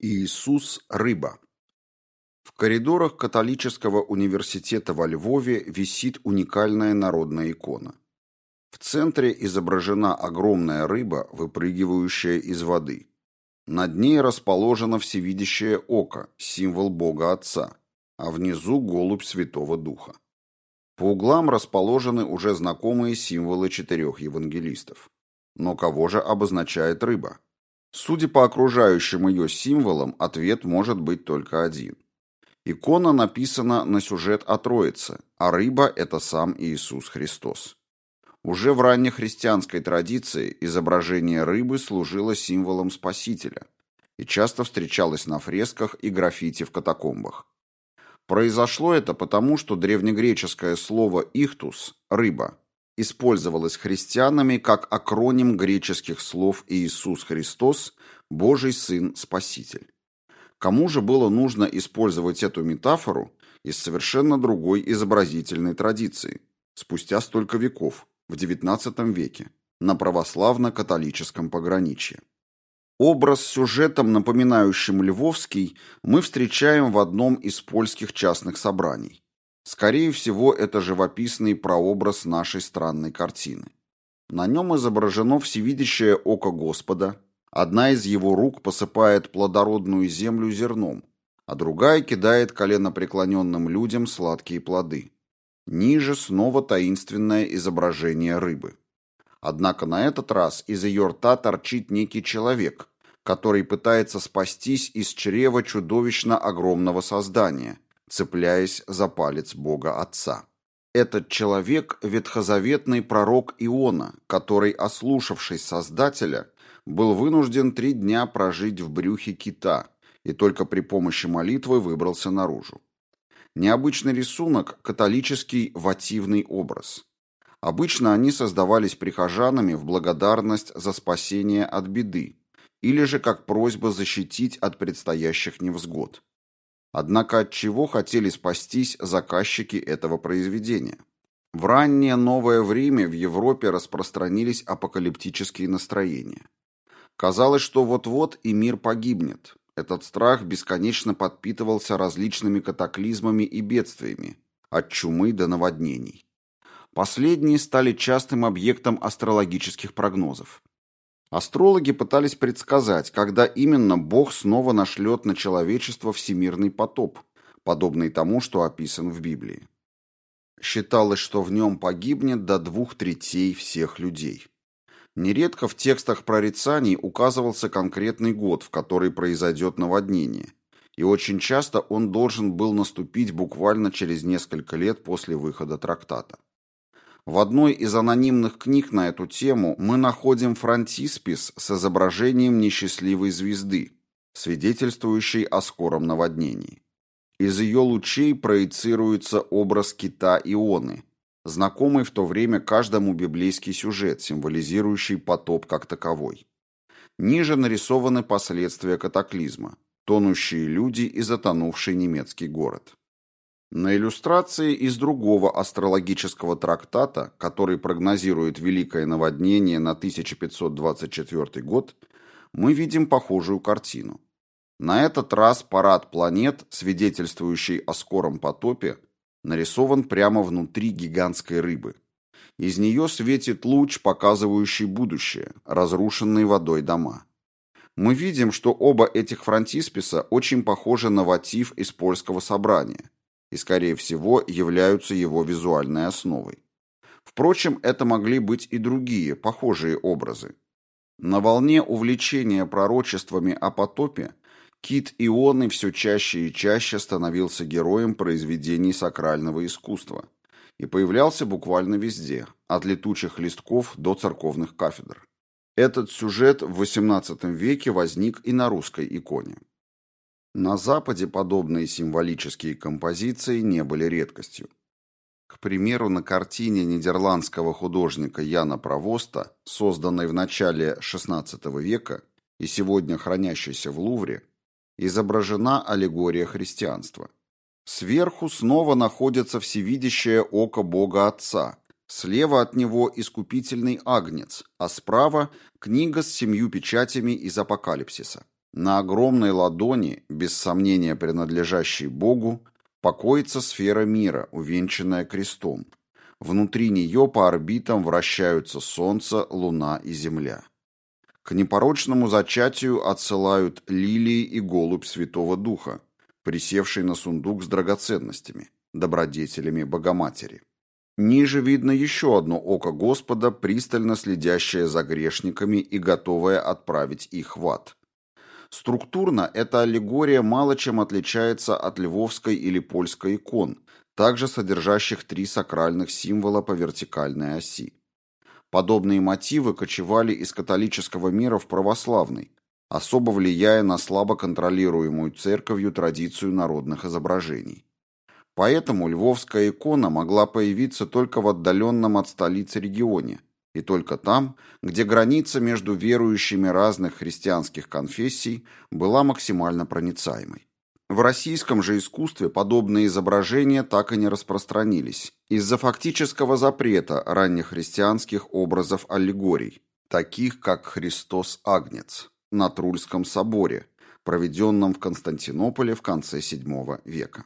Иисус – рыба. В коридорах католического университета во Львове висит уникальная народная икона. В центре изображена огромная рыба, выпрыгивающая из воды. Над ней расположено всевидящее око, символ Бога Отца, а внизу голубь Святого Духа. По углам расположены уже знакомые символы четырех евангелистов. Но кого же обозначает рыба? Судя по окружающим ее символам, ответ может быть только один. Икона написана на сюжет о Троице, а рыба – это сам Иисус Христос. Уже в раннехристианской традиции изображение рыбы служило символом Спасителя и часто встречалось на фресках и граффити в катакомбах. Произошло это потому, что древнегреческое слово «ихтус» – «рыба» использовалось христианами как акроним греческих слов Иисус Христос, Божий Сын, Спаситель. Кому же было нужно использовать эту метафору из совершенно другой изобразительной традиции, спустя столько веков, в XIX веке, на православно-католическом пограничье? Образ с сюжетом, напоминающим львовский, мы встречаем в одном из польских частных собраний. Скорее всего, это живописный прообраз нашей странной картины. На нем изображено всевидящее око Господа, одна из его рук посыпает плодородную землю зерном, а другая кидает коленопреклоненным людям сладкие плоды. Ниже снова таинственное изображение рыбы. Однако на этот раз из ее рта торчит некий человек, который пытается спастись из чрева чудовищно огромного создания – цепляясь за палец Бога Отца. Этот человек – ветхозаветный пророк Иона, который, ослушавшись Создателя, был вынужден три дня прожить в брюхе кита и только при помощи молитвы выбрался наружу. Необычный рисунок – католический вативный образ. Обычно они создавались прихожанами в благодарность за спасение от беды или же как просьба защитить от предстоящих невзгод. Однако от чего хотели спастись заказчики этого произведения? В раннее новое время в Европе распространились апокалиптические настроения. Казалось, что вот-вот и мир погибнет. Этот страх бесконечно подпитывался различными катаклизмами и бедствиями, от чумы до наводнений. Последние стали частым объектом астрологических прогнозов. Астрологи пытались предсказать, когда именно Бог снова нашлет на человечество всемирный потоп, подобный тому, что описан в Библии. Считалось, что в нем погибнет до двух третей всех людей. Нередко в текстах прорицаний указывался конкретный год, в который произойдет наводнение, и очень часто он должен был наступить буквально через несколько лет после выхода трактата. В одной из анонимных книг на эту тему мы находим фронтиспис с изображением несчастливой звезды, свидетельствующей о скором наводнении. Из ее лучей проецируется образ кита Ионы, знакомый в то время каждому библейский сюжет, символизирующий потоп как таковой. Ниже нарисованы последствия катаклизма, тонущие люди и затонувший немецкий город. На иллюстрации из другого астрологического трактата, который прогнозирует великое наводнение на 1524 год, мы видим похожую картину. На этот раз парад планет, свидетельствующий о скором потопе, нарисован прямо внутри гигантской рыбы. Из нее светит луч, показывающий будущее, разрушенные водой дома. Мы видим, что оба этих фронтисписа очень похожи на ватив из польского собрания – и, скорее всего, являются его визуальной основой. Впрочем, это могли быть и другие, похожие образы. На волне увлечения пророчествами о потопе Кит Ионы все чаще и чаще становился героем произведений сакрального искусства и появлялся буквально везде, от летучих листков до церковных кафедр. Этот сюжет в XVIII веке возник и на русской иконе. На Западе подобные символические композиции не были редкостью. К примеру, на картине нидерландского художника Яна Провоста, созданной в начале XVI века и сегодня хранящейся в Лувре, изображена аллегория христианства. Сверху снова находится всевидящее око Бога Отца, слева от него искупительный агнец, а справа – книга с семью печатями из Апокалипсиса. На огромной ладони, без сомнения принадлежащей Богу, покоится сфера мира, увенчанная крестом. Внутри нее по орбитам вращаются Солнце, Луна и Земля. К непорочному зачатию отсылают лилии и голубь Святого Духа, присевший на сундук с драгоценностями, добродетелями Богоматери. Ниже видно еще одно око Господа, пристально следящее за грешниками и готовое отправить их в ад. Структурно эта аллегория мало чем отличается от львовской или польской икон, также содержащих три сакральных символа по вертикальной оси. Подобные мотивы кочевали из католического мира в православный, особо влияя на слабо контролируемую церковью традицию народных изображений. Поэтому львовская икона могла появиться только в отдаленном от столицы регионе, и только там, где граница между верующими разных христианских конфессий была максимально проницаемой. В российском же искусстве подобные изображения так и не распространились из-за фактического запрета раннехристианских образов аллегорий, таких как Христос Агнец на Трульском соборе, проведенном в Константинополе в конце VII века.